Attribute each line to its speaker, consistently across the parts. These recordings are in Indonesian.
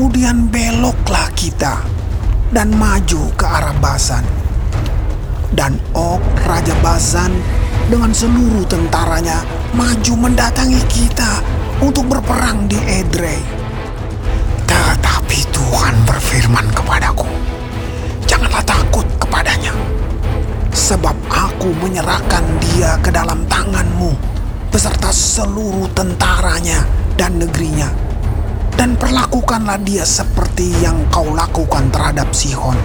Speaker 1: Kemudian beloklah kita dan maju ke arah Basan. Dan Og Raja Basan dengan seluruh tentaranya maju mendatangi kita untuk berperang di Edrei. Tetapi Tuhan berfirman kepadaku, janganlah takut kepadanya, sebab aku menyerahkan dia ke dalam tanganmu beserta seluruh tentaranya dan negerinya. Perlakukanlah dia seperti yang kau lakukan terhadap Sihon,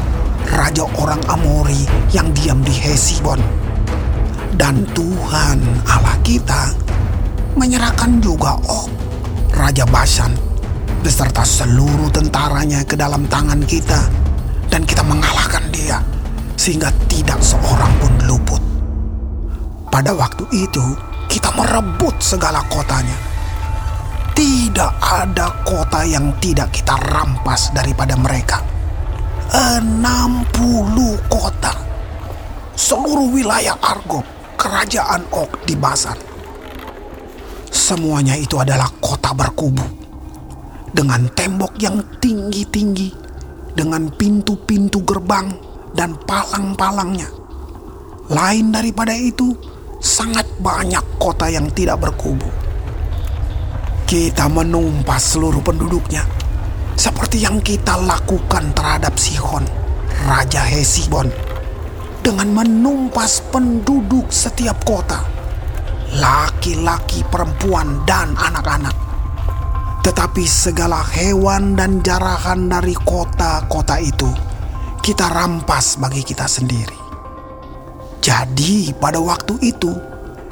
Speaker 1: raja orang Amori yang diam di Hesibon. Dan Tuhan Allah kita menyerahkan juga Og, raja Basan, beserta seluruh tentaranya ke dalam tangan kita. Dan kita mengalahkan dia, sehingga tidak seorang pun luput. Pada waktu itu, kita merebut segala kotanya tidak ada kota yang tidak kita rampas daripada mereka. 60 kota. Seluruh wilayah Argob, kerajaan Ok di Basan. Semuanya itu adalah kota berkubu. Dengan tembok yang tinggi-tinggi, dengan pintu-pintu gerbang dan palang-palangnya. Lain daripada itu, sangat banyak kota yang tidak berkubu kita menumpas seluruh penduduknya, seperti yang kita lakukan terhadap Sihon, Raja Hesibon, dengan menumpas penduduk setiap kota, laki-laki, perempuan, dan anak-anak. Tetapi segala hewan dan jarahan dari kota-kota itu kita rampas bagi kita sendiri. Jadi pada waktu itu,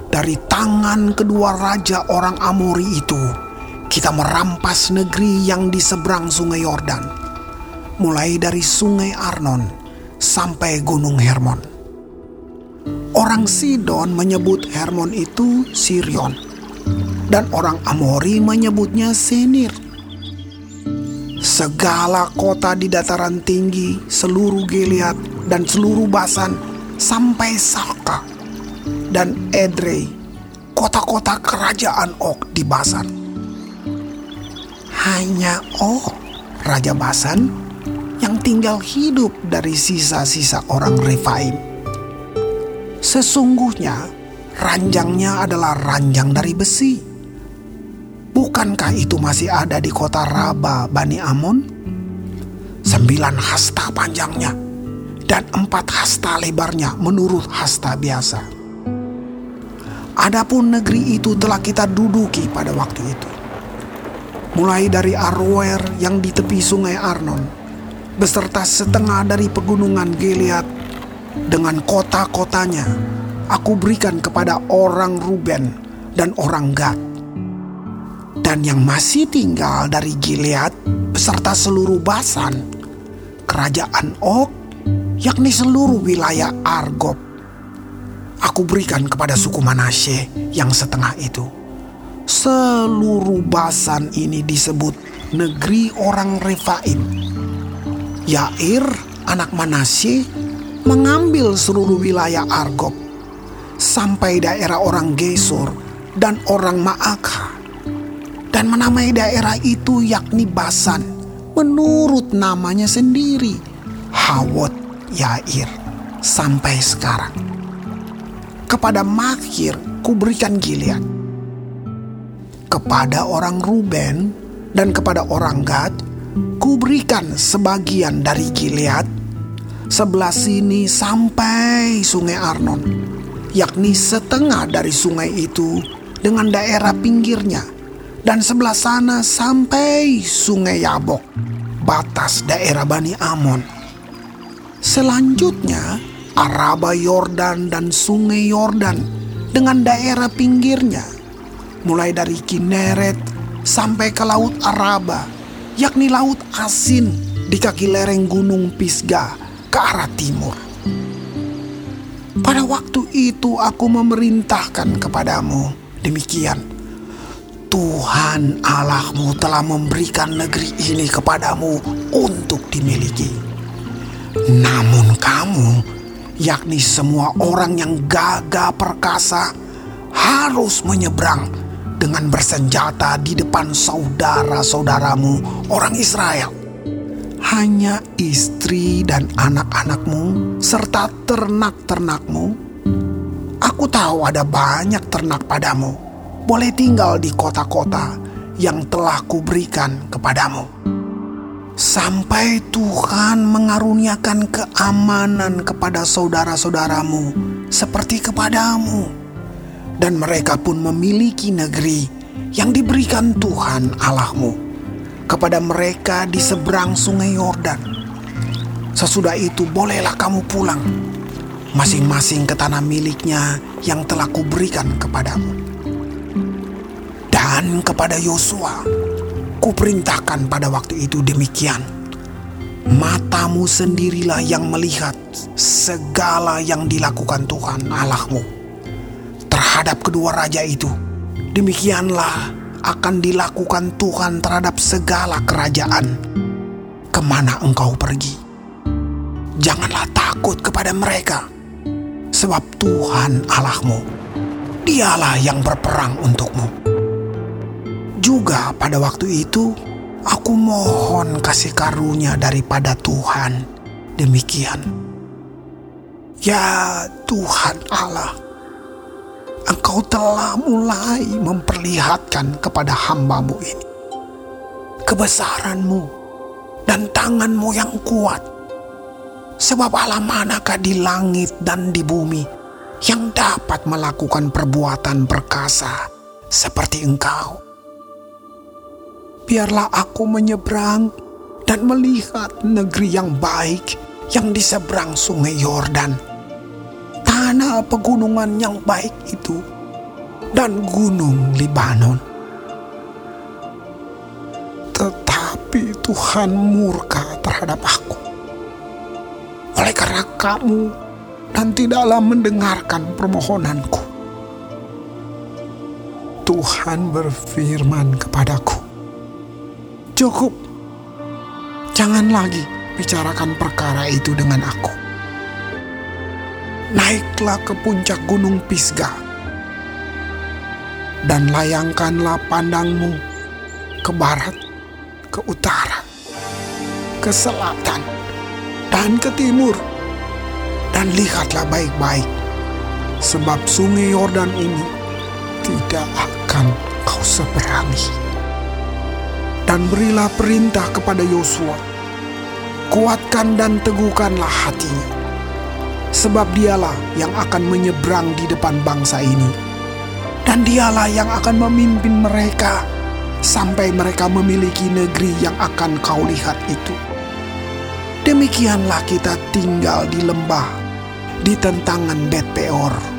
Speaker 1: dari tangan kedua raja orang Amori itu, kita merampas negeri yang di seberang sungai Yordan, mulai dari sungai Arnon sampai gunung Hermon. Orang Sidon menyebut Hermon itu Sirion, dan orang Amori menyebutnya Senir. Segala kota di dataran tinggi, seluruh Gilead dan seluruh Basan sampai Salka dan Edrei, kota-kota kerajaan Ok di Basan. Hanya Ok, Raja Basan, yang tinggal hidup dari sisa-sisa orang Refaim. Sesungguhnya, ranjangnya adalah ranjang dari besi. Bukankah itu masih ada di kota Raba Bani Amon? Sembilan hasta panjangnya dan empat hasta lebarnya menurut hasta biasa. Adapun negeri itu telah kita duduki pada waktu itu. Mulai dari Arwer yang di tepi sungai Arnon, beserta setengah dari pegunungan Gilead dengan kota-kotanya, aku berikan kepada orang Ruben dan orang Gad. Dan yang masih tinggal dari Gilead beserta seluruh Basan, kerajaan Ok, yakni seluruh wilayah Argob aku berikan kepada suku Manasye yang setengah itu. Seluruh basan ini disebut negeri orang Refaim. Yair, anak Manasye, mengambil seluruh wilayah Argob sampai daerah orang Gesur dan orang Maakha dan menamai daerah itu yakni Basan menurut namanya sendiri Hawot Yair sampai sekarang kepada Makir kuberikan Gilead. Kepada orang Ruben dan kepada orang Gad kuberikan sebagian dari Gilead sebelah sini sampai sungai Arnon, yakni setengah dari sungai itu dengan daerah pinggirnya, dan sebelah sana sampai sungai Yabok, batas daerah Bani Amon. Selanjutnya, Araba Yordan dan Sungai Yordan dengan daerah pinggirnya, mulai dari Kineret sampai ke Laut Araba, yakni Laut Asin di kaki lereng Gunung Pisgah ke arah timur. Pada waktu itu aku memerintahkan kepadamu demikian. Tuhan Allahmu telah memberikan negeri ini kepadamu untuk dimiliki. Namun kamu yakni semua orang yang gagah perkasa, harus menyeberang dengan bersenjata di depan saudara-saudaramu orang Israel. Hanya istri dan anak-anakmu serta ternak-ternakmu. Aku tahu ada banyak ternak padamu. Boleh tinggal di kota-kota yang telah kuberikan kepadamu. Sampai Tuhan mengaruniakan keamanan kepada saudara-saudaramu seperti kepadamu. Dan mereka pun memiliki negeri yang diberikan Tuhan Allahmu kepada mereka di seberang sungai Yordan. Sesudah itu bolehlah kamu pulang masing-masing ke tanah miliknya yang telah kuberikan kepadamu. Dan kepada Yosua, kuperintahkan pada waktu itu demikian. Matamu sendirilah yang melihat segala yang dilakukan Tuhan Allahmu terhadap kedua raja itu. Demikianlah akan dilakukan Tuhan terhadap segala kerajaan ke mana engkau pergi. Janganlah takut kepada mereka, sebab Tuhan Allahmu, dialah yang berperang untukmu. Juga pada waktu itu, aku mohon kasih karunia daripada Tuhan. Demikian. Ya Tuhan Allah, Engkau telah mulai memperlihatkan kepada hambamu ini kebesaranmu dan tanganmu yang kuat. Sebab Allah manakah di langit dan di bumi yang dapat melakukan perbuatan perkasa seperti engkau. Biarlah aku menyeberang dan melihat negeri yang baik yang di seberang sungai Yordan. Tanah pegunungan yang baik itu dan gunung Libanon. Tetapi Tuhan murka terhadap aku oleh karena kamu dan tidaklah mendengarkan permohonanku. Tuhan berfirman kepadaku, "Cukup, jangan lagi bicarakan perkara itu dengan aku. Naiklah ke puncak gunung Pisgah dan layangkanlah pandangmu ke barat, ke utara, ke selatan, dan ke timur. Dan lihatlah baik-baik, sebab sungai Yordan ini tidak akan kau seberangi. Dan berilah perintah kepada Yosua, kuatkan dan teguhkanlah hatinya, sebab dialah yang akan menyeberang di depan bangsa ini, dan dialah yang akan memimpin mereka sampai mereka memiliki negeri yang akan kau lihat itu. Demikianlah kita tinggal di lembah, di tentangan Bet Peor